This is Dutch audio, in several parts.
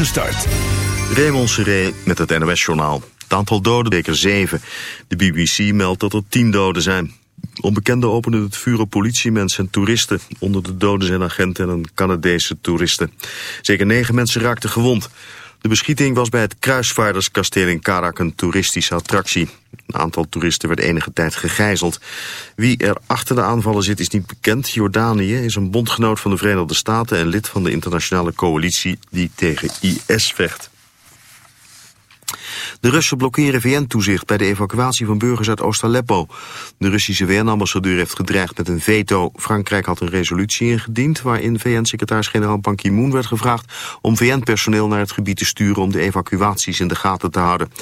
gestart. Raymond Seré met het NOS-journaal. Het aantal doden zeker zeven. De BBC meldt dat er tien doden zijn. Onbekenden openden het vuur op politiemensen en toeristen. Onder de doden zijn agenten en een Canadese toeristen. Zeker negen mensen raakten gewond. De beschieting was bij het Kruisvaarderskasteel in Karak een toeristische attractie. Een aantal toeristen werd enige tijd gegijzeld. Wie er achter de aanvallen zit is niet bekend. Jordanië is een bondgenoot van de Verenigde Staten en lid van de internationale coalitie die tegen IS vecht. De Russen blokkeren VN-toezicht bij de evacuatie van burgers uit Oost-Aleppo. De Russische VN-ambassadeur heeft gedreigd met een veto. Frankrijk had een resolutie ingediend waarin VN-secretaris-generaal Ban Ki-moon werd gevraagd om VN-personeel naar het gebied te sturen om de evacuaties in de gaten te houden.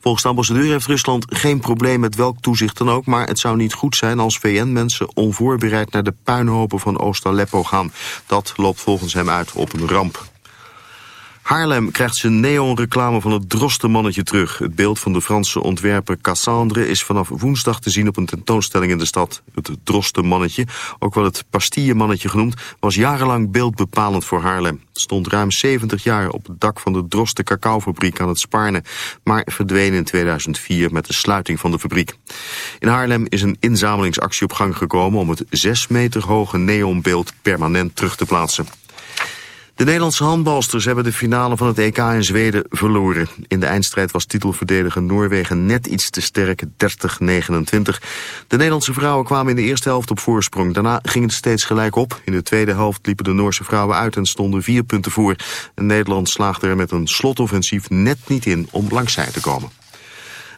Volgens de ambassadeur heeft Rusland geen probleem met welk toezicht dan ook, maar het zou niet goed zijn als VN-mensen onvoorbereid naar de puinhopen van Oost-Aleppo gaan. Dat loopt volgens hem uit op een ramp. Haarlem krijgt zijn neonreclame van het Drostenmannetje terug. Het beeld van de Franse ontwerper Cassandre is vanaf woensdag te zien op een tentoonstelling in de stad. Het Drostenmannetje, ook wel het Pastillemannetje genoemd, was jarenlang beeldbepalend voor Haarlem. Het stond ruim 70 jaar op het dak van de Drosten cacaofabriek aan het Spaarne, maar verdween in 2004 met de sluiting van de fabriek. In Haarlem is een inzamelingsactie op gang gekomen om het 6 meter hoge neonbeeld permanent terug te plaatsen. De Nederlandse handbalsters hebben de finale van het EK in Zweden verloren. In de eindstrijd was titelverdediger Noorwegen net iets te sterk, 30-29. De Nederlandse vrouwen kwamen in de eerste helft op voorsprong. Daarna ging het steeds gelijk op. In de tweede helft liepen de Noorse vrouwen uit en stonden vier punten voor. En Nederland slaagde er met een slotoffensief net niet in om langzij te komen.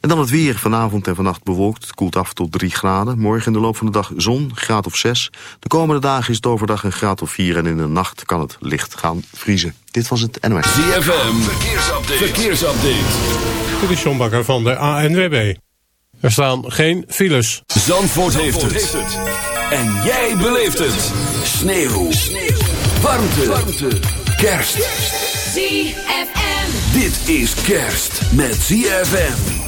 En dan het weer. Vanavond en vannacht bewolkt. Het koelt af tot 3 graden. Morgen in de loop van de dag zon, graad of 6. De komende dagen is het overdag een graad of 4. En in de nacht kan het licht gaan vriezen. Dit was het NOS. ZFM, verkeersupdate. verkeersupdate. Dit is John Bakker van de ANWB. Er staan geen files. Zandvoort, heeft, het. En jij beleeft het. Sneeuw. Sneeuw. Warmte. Warmte. Kerst. ZFM. Dit is kerst met ZFM.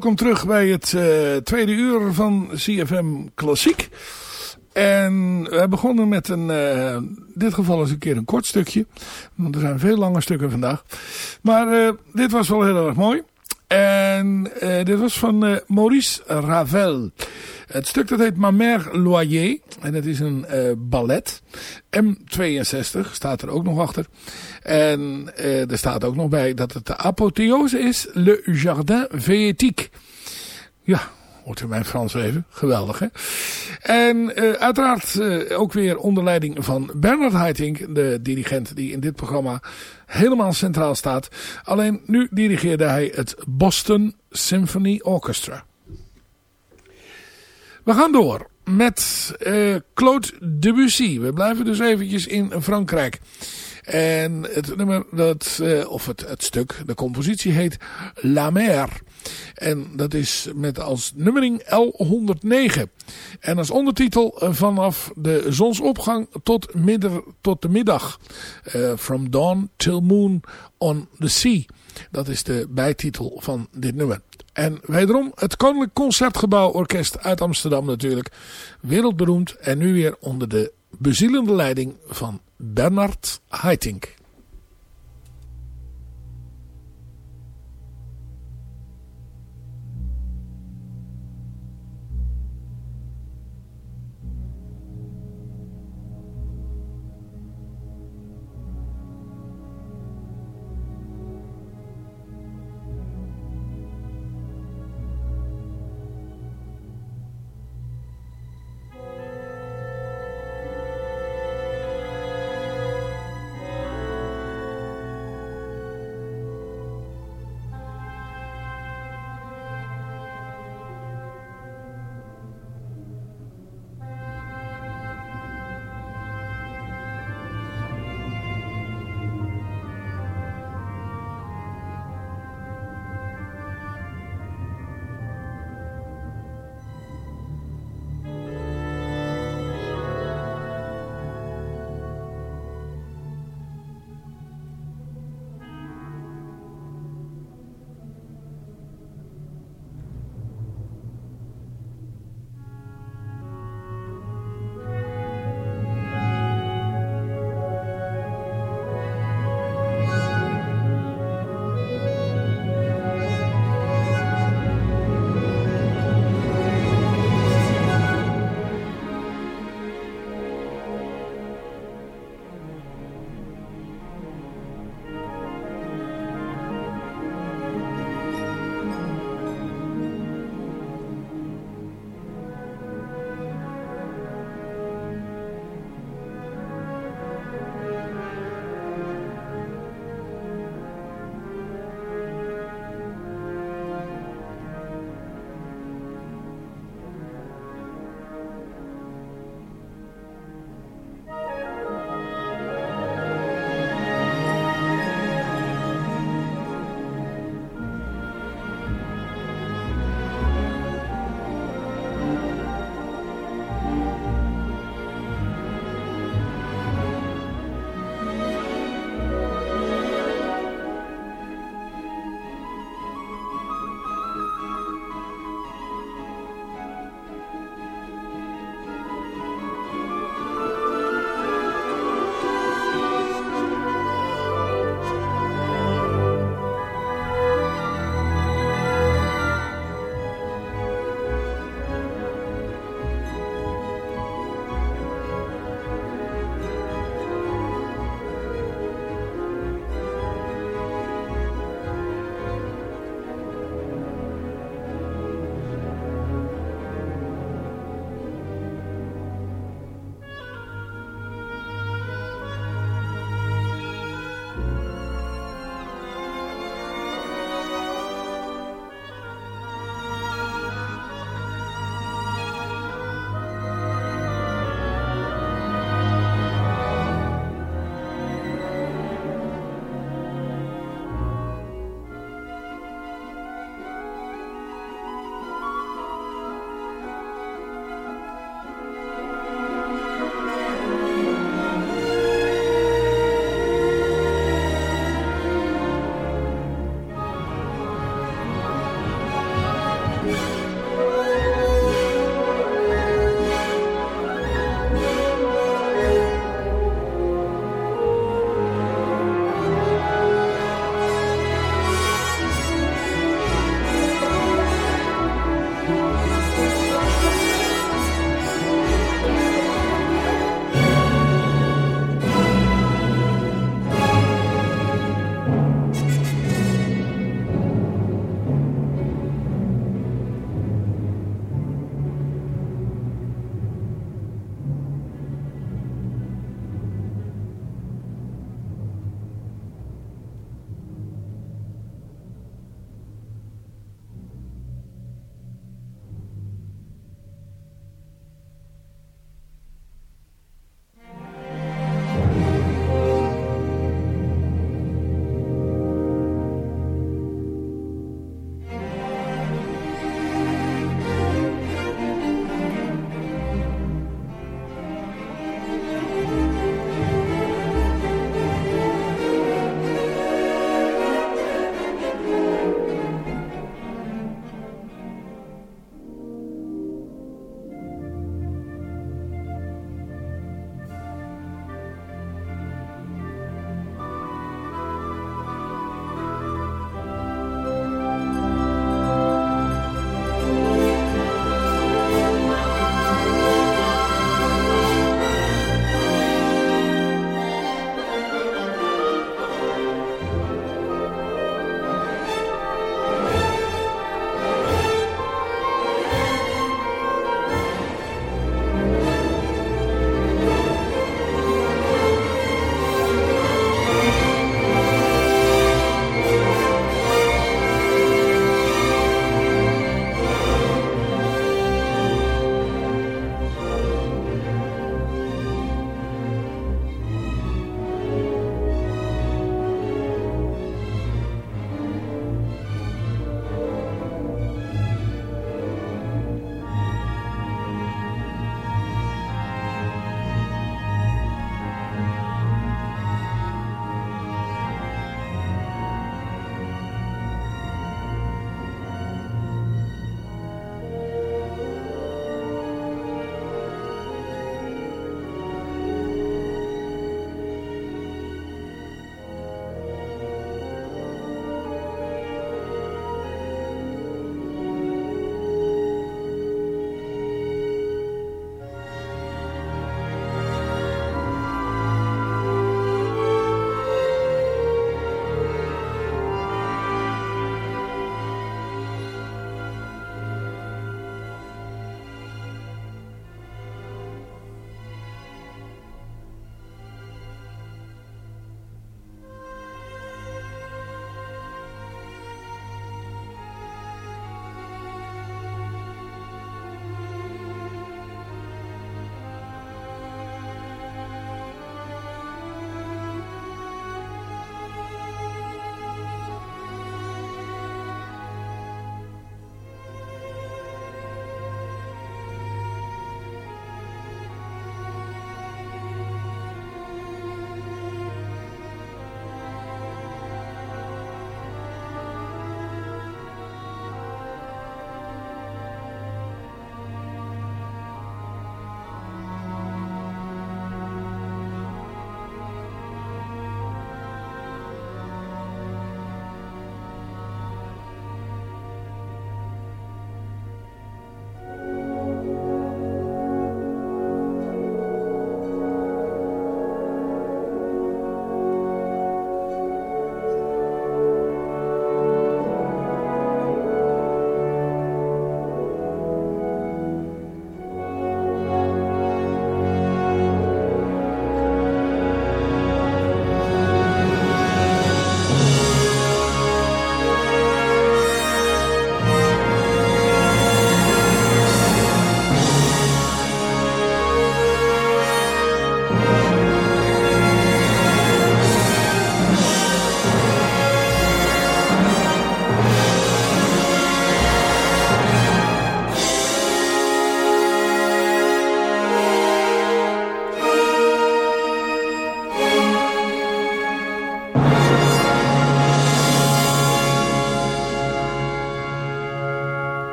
Welkom terug bij het uh, tweede uur van CFM Klassiek. En we begonnen met een, uh, in dit geval eens een keer een kort stukje. Want er zijn veel lange stukken vandaag. Maar uh, dit was wel heel erg mooi. En dit was van Maurice Ravel. Het stuk dat heet Ma Mère Loyer. En het is een ballet. M62 staat er ook nog achter. En er staat ook nog bij dat het de apotheose is. Le Jardin Véétique. Ja, U mijn Frans even? Geweldig, hè? En uh, uiteraard uh, ook weer onder leiding van Bernard Haitink, de dirigent die in dit programma helemaal centraal staat. Alleen nu dirigeerde hij het Boston Symphony Orchestra. We gaan door met uh, Claude Debussy. We blijven dus eventjes in Frankrijk. En het nummer, dat, of het, het stuk, de compositie heet La Mer. En dat is met als nummering L109. En als ondertitel eh, vanaf de zonsopgang tot, midden, tot de middag. Uh, from dawn till moon on the sea. Dat is de bijtitel van dit nummer. En wederom het Koninklijk Concertgebouw Orkest uit Amsterdam natuurlijk. Wereldberoemd en nu weer onder de bezielende leiding van Bernard Haitink.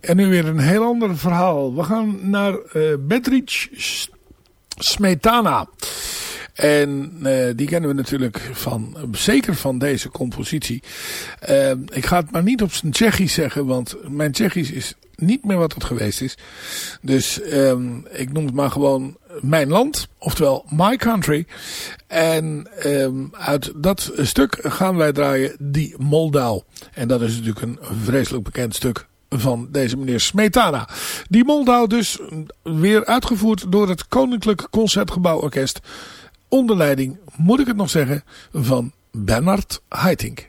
En nu weer een heel ander verhaal. We gaan naar uh, Bedrich Smetana. En uh, die kennen we natuurlijk van, zeker van deze compositie. Uh, ik ga het maar niet op zijn Tsjechisch zeggen, want mijn Tsjechisch is niet meer wat het geweest is. Dus um, ik noem het maar gewoon Mijn Land, oftewel My Country. En um, uit dat stuk gaan wij draaien Die Moldau. En dat is natuurlijk een vreselijk bekend stuk van deze meneer Smetana. Die Moldau dus weer uitgevoerd door het Koninklijk Concertgebouworkest. Onder leiding, moet ik het nog zeggen, van Bernard Haitink.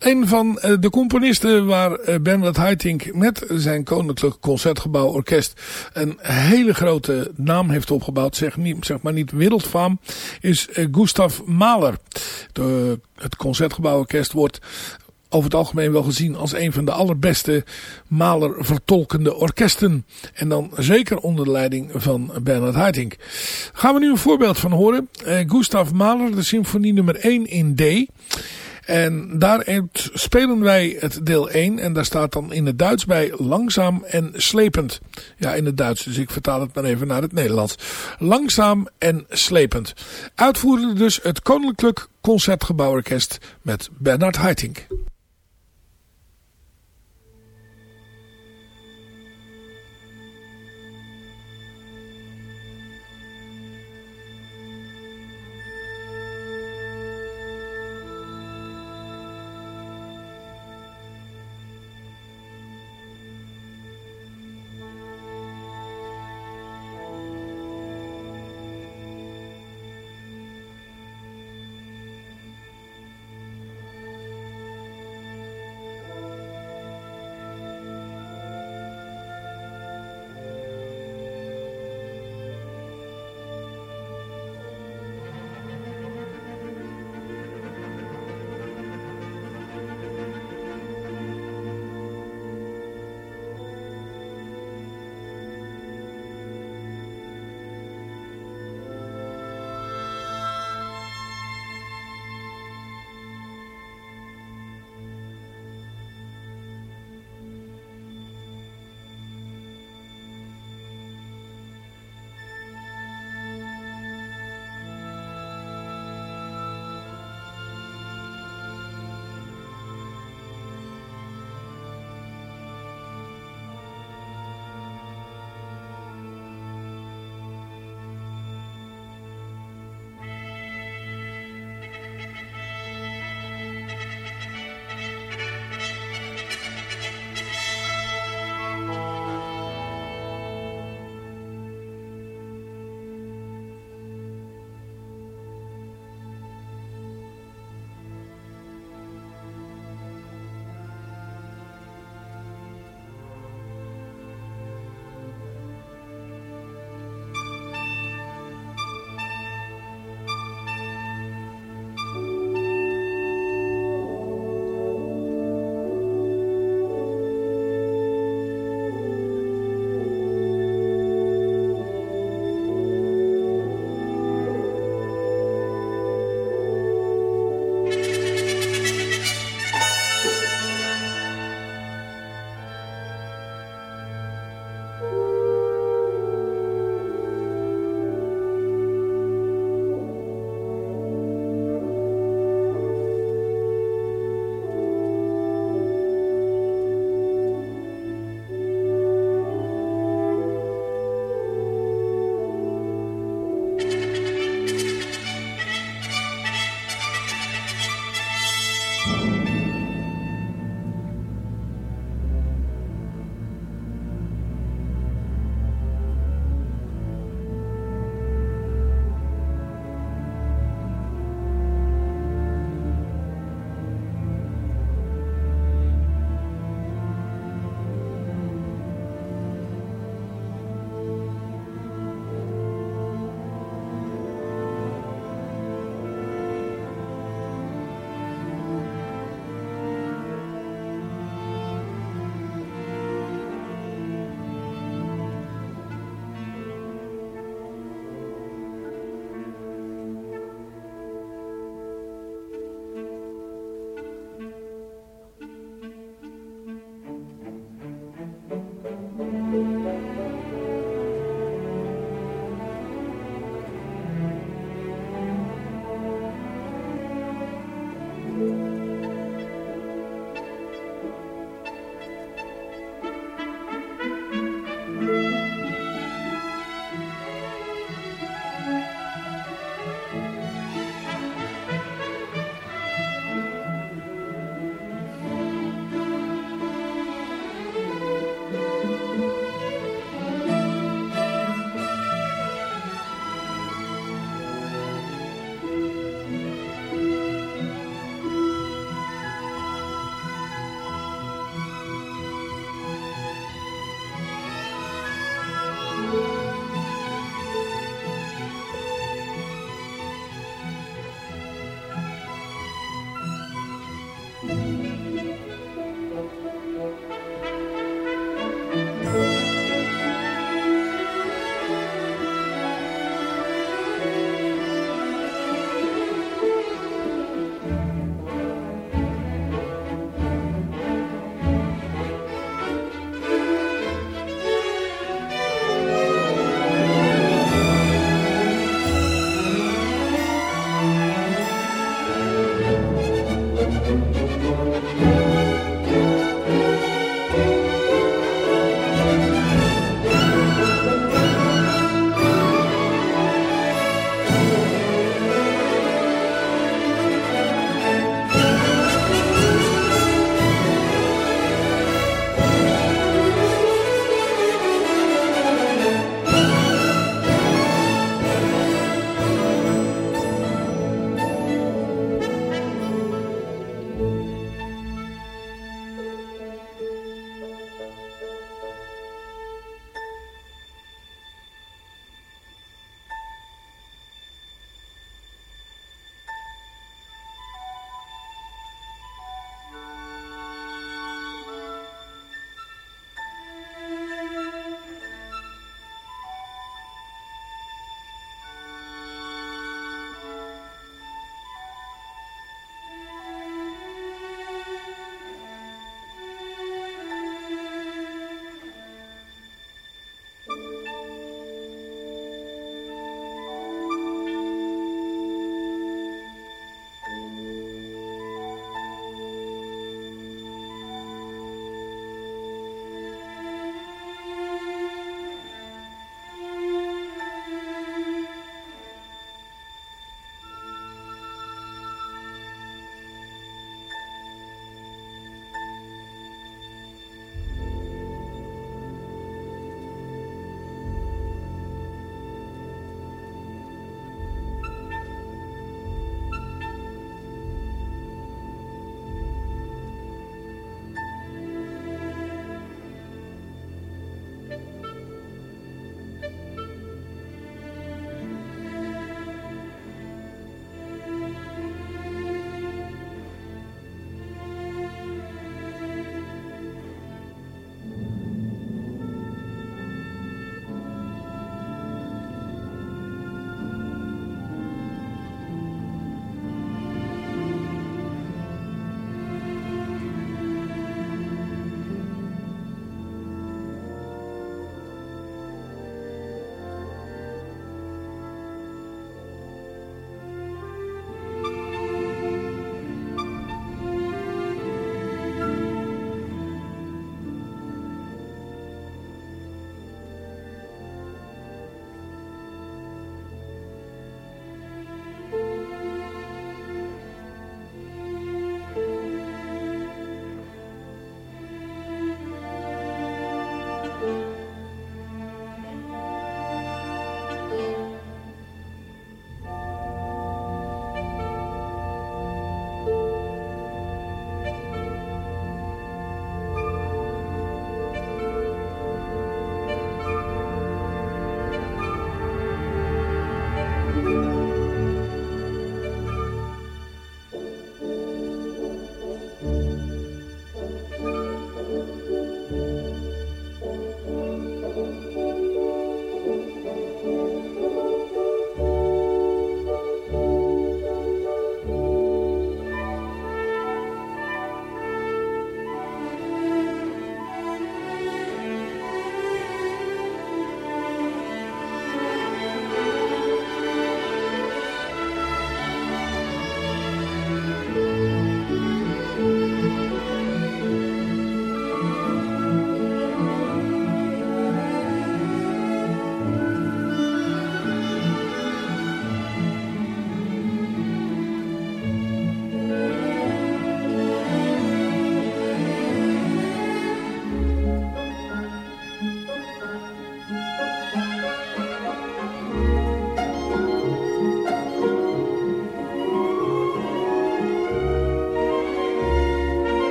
Een van eh, de componisten waar eh, Bernard Haitink met zijn Koninklijk Concertgebouworkest een hele grote naam heeft opgebouwd, zeg, niet, zeg maar niet wereldfaam, is eh, Gustav Mahler. Het Concertgebouworkest wordt over het algemeen wel gezien als een van de allerbeste Mahler vertolkende orkesten. En dan zeker onder de leiding van Bernard Haitink. Gaan we nu een voorbeeld van horen. Gustav Mahler, de symfonie nummer 1 in D. En daar spelen wij het deel 1 en daar staat dan in het Duits bij langzaam en slepend. Ja, in het Duits, dus ik vertaal het maar even naar het Nederlands. Langzaam en slepend. Uitvoerde dus het Koninklijk Concertgebouworkest met Bernard Haitink.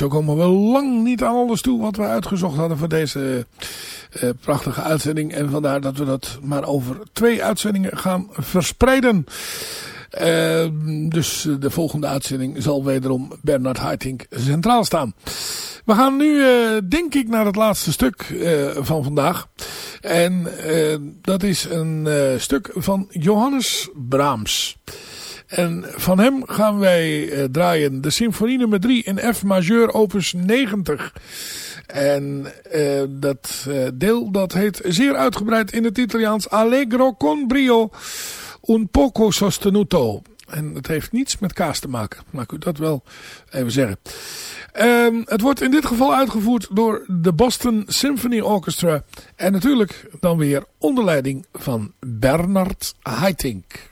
Zo komen we lang niet aan alles toe wat we uitgezocht hadden voor deze uh, prachtige uitzending. En vandaar dat we dat maar over twee uitzendingen gaan verspreiden. Uh, dus de volgende uitzending zal wederom Bernard Haitink centraal staan. We gaan nu, uh, denk ik, naar het laatste stuk van vandaag. En dat is een stuk van Johannes Brahms. En van hem gaan wij draaien de symfonie nummer 3 in F majeur opus 90. En uh, dat uh, deel dat heet zeer uitgebreid in het Italiaans Allegro con brio un poco sostenuto. En het heeft niets met kaas te maken. Maar ik u dat wel even zeggen. Um, het wordt in dit geval uitgevoerd door de Boston Symphony Orchestra. En natuurlijk dan weer onder leiding van Bernard Haitink.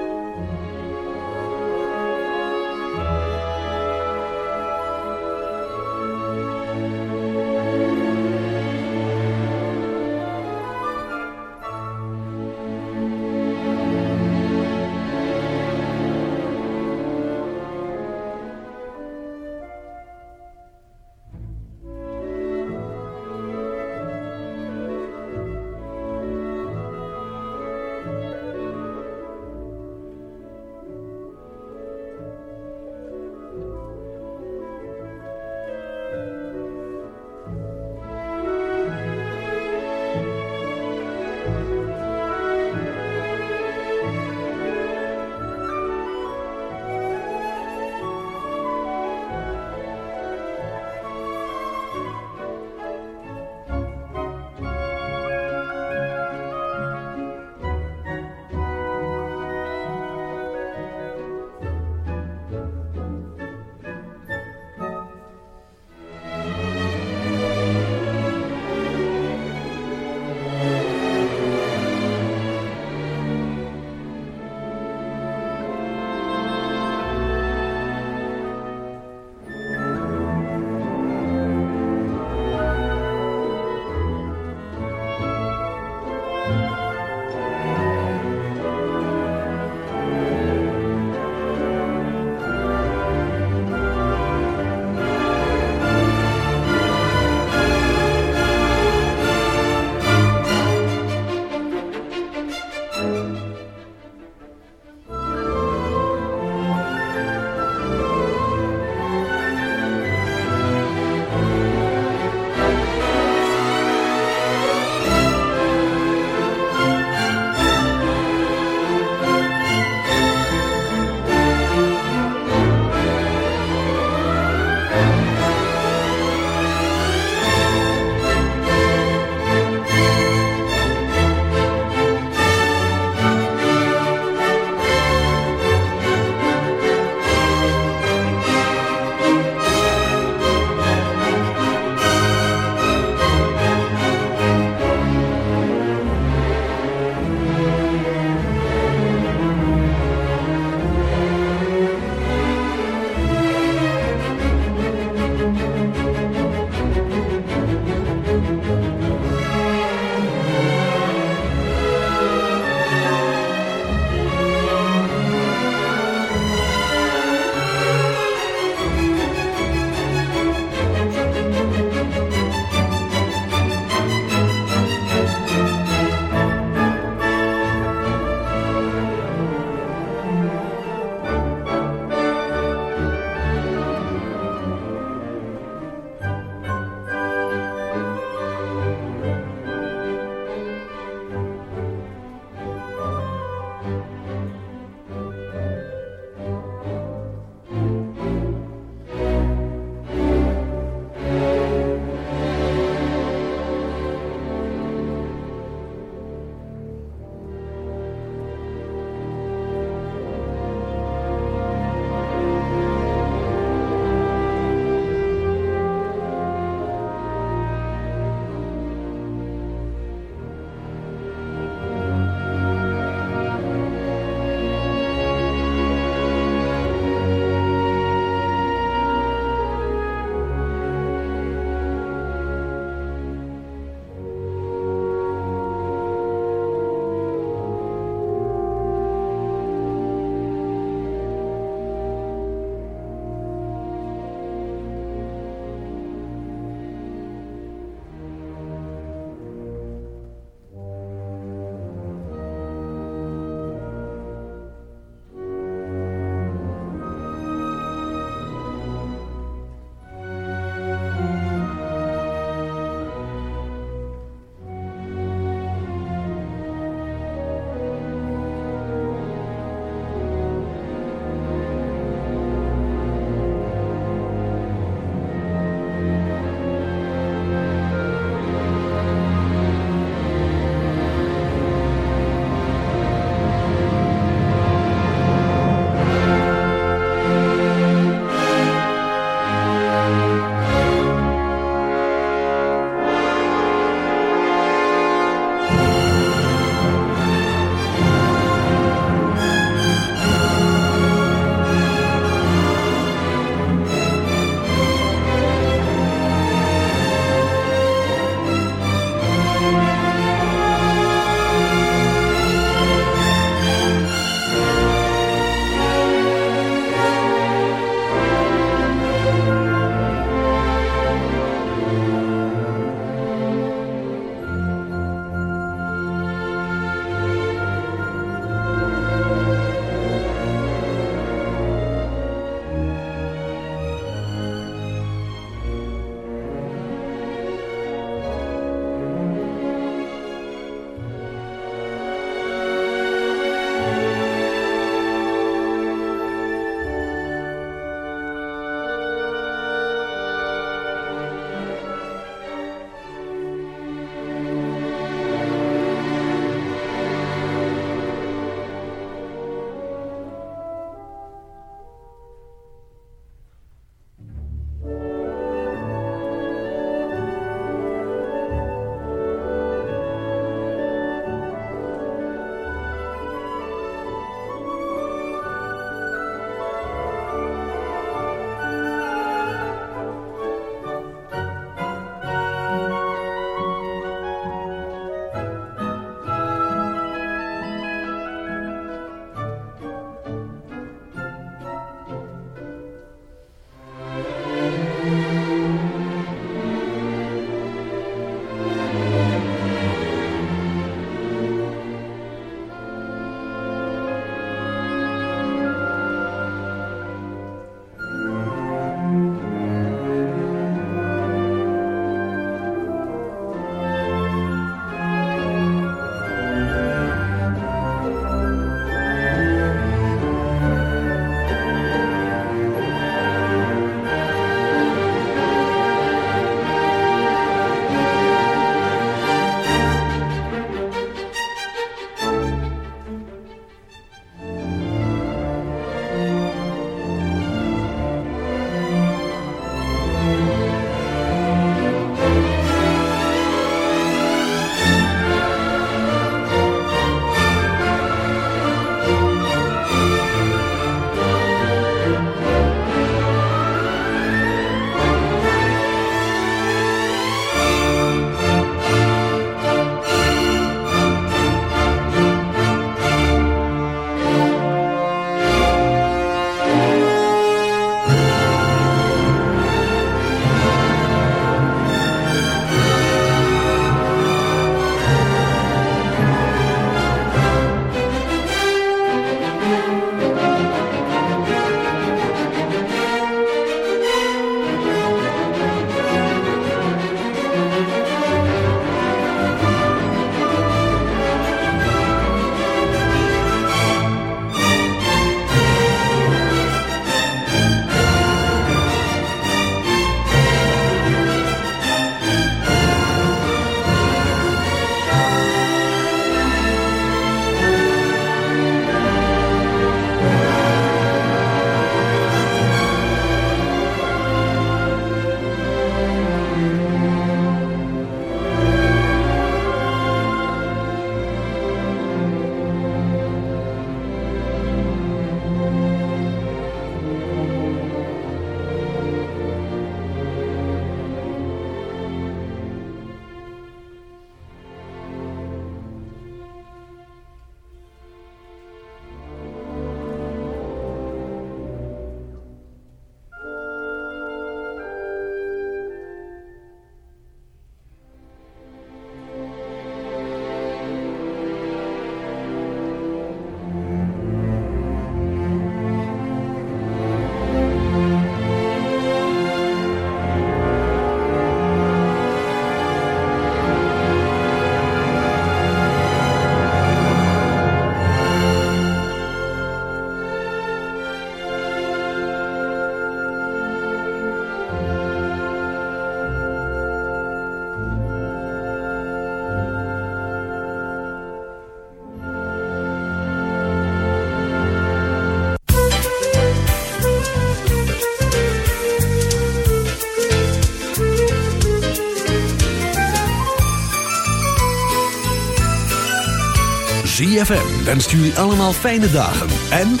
ZFM wenst jullie allemaal fijne dagen en...